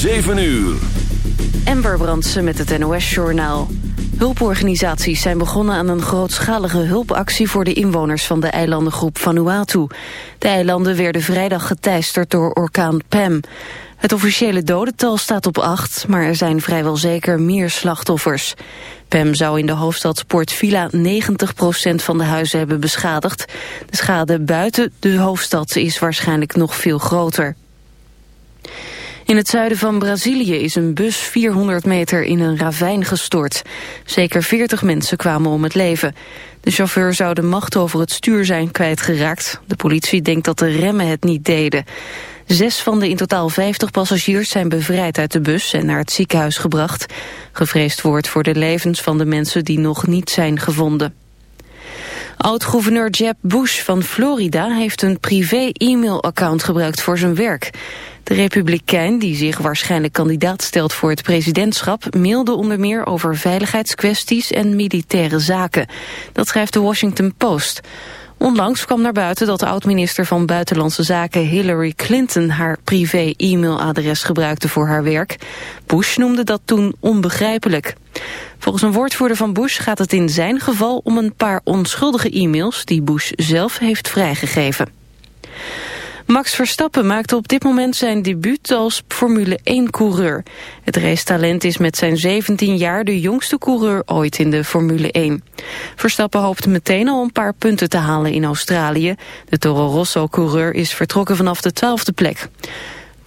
7 uur. Ember Brandsen met het NOS-journaal. Hulporganisaties zijn begonnen aan een grootschalige hulpactie voor de inwoners van de eilandengroep Vanuatu. De eilanden werden vrijdag geteisterd door orkaan Pam. Het officiële dodental staat op acht, maar er zijn vrijwel zeker meer slachtoffers. Pam zou in de hoofdstad Port Vila 90% van de huizen hebben beschadigd. De schade buiten de hoofdstad is waarschijnlijk nog veel groter. In het zuiden van Brazilië is een bus 400 meter in een ravijn gestort. Zeker 40 mensen kwamen om het leven. De chauffeur zou de macht over het stuur zijn kwijtgeraakt. De politie denkt dat de remmen het niet deden. Zes van de in totaal 50 passagiers zijn bevrijd uit de bus en naar het ziekenhuis gebracht. Gevreesd wordt voor de levens van de mensen die nog niet zijn gevonden. Oud-gouverneur Jeb Bush van Florida heeft een privé-e-mail-account gebruikt voor zijn werk. De republikein, die zich waarschijnlijk kandidaat stelt voor het presidentschap, mailde onder meer over veiligheidskwesties en militaire zaken. Dat schrijft de Washington Post. Onlangs kwam naar buiten dat de oud-minister van Buitenlandse Zaken Hillary Clinton haar privé-e-mailadres gebruikte voor haar werk. Bush noemde dat toen onbegrijpelijk. Volgens een woordvoerder van Bush gaat het in zijn geval om een paar onschuldige e-mails die Bush zelf heeft vrijgegeven. Max Verstappen maakte op dit moment zijn debuut als Formule 1-coureur. Het racetalent is met zijn 17 jaar de jongste coureur ooit in de Formule 1. Verstappen hoopt meteen al een paar punten te halen in Australië. De Toro Rosso-coureur is vertrokken vanaf de twaalfde plek.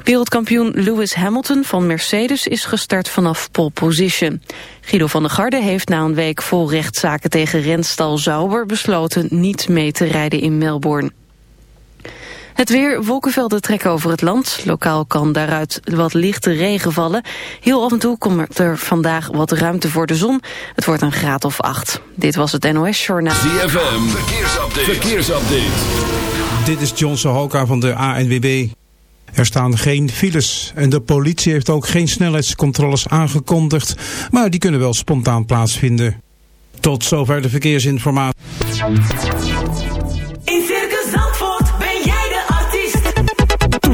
Wereldkampioen Lewis Hamilton van Mercedes is gestart vanaf pole position. Guido van der Garde heeft na een week vol rechtszaken tegen renstal Zauber besloten niet mee te rijden in Melbourne. Het weer, wolkenvelden trekken over het land. Lokaal kan daaruit wat lichte regen vallen. Heel af en toe komt er vandaag wat ruimte voor de zon. Het wordt een graad of acht. Dit was het NOS Journaal. ZFM, verkeersupdate. verkeersupdate. Dit is John Sohoka van de ANWB. Er staan geen files en de politie heeft ook geen snelheidscontroles aangekondigd, maar die kunnen wel spontaan plaatsvinden. Tot zover de verkeersinformatie.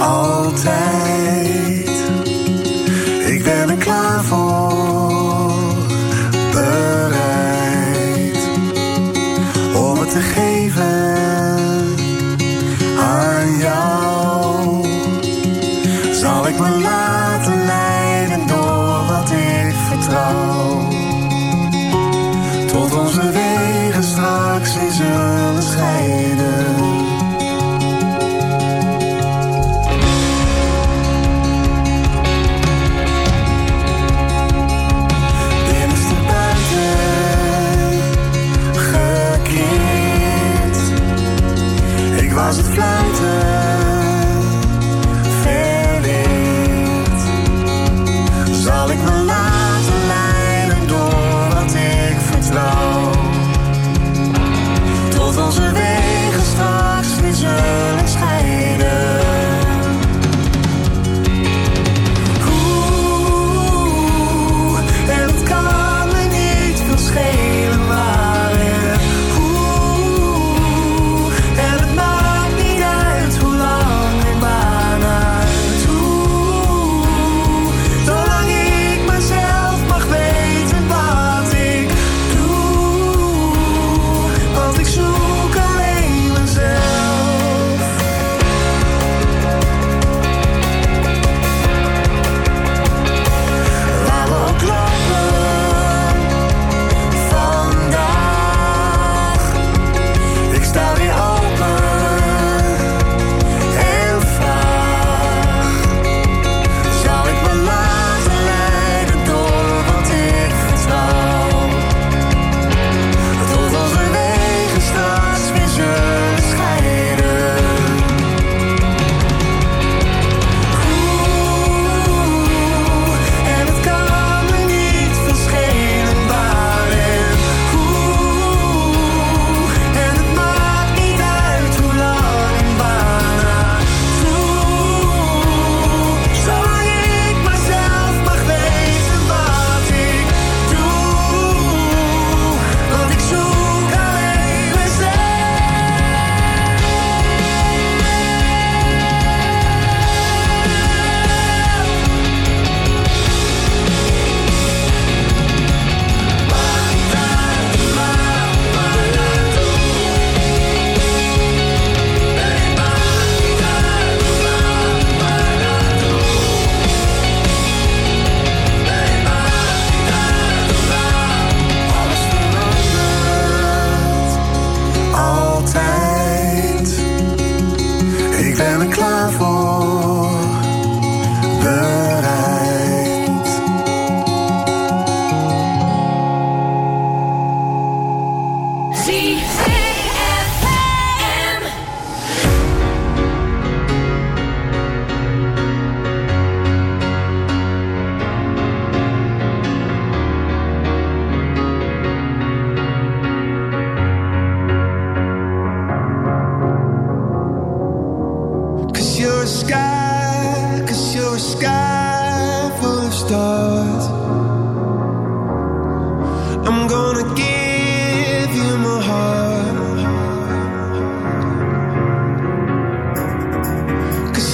all time.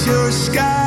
your sky.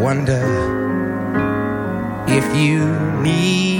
Wonder if you need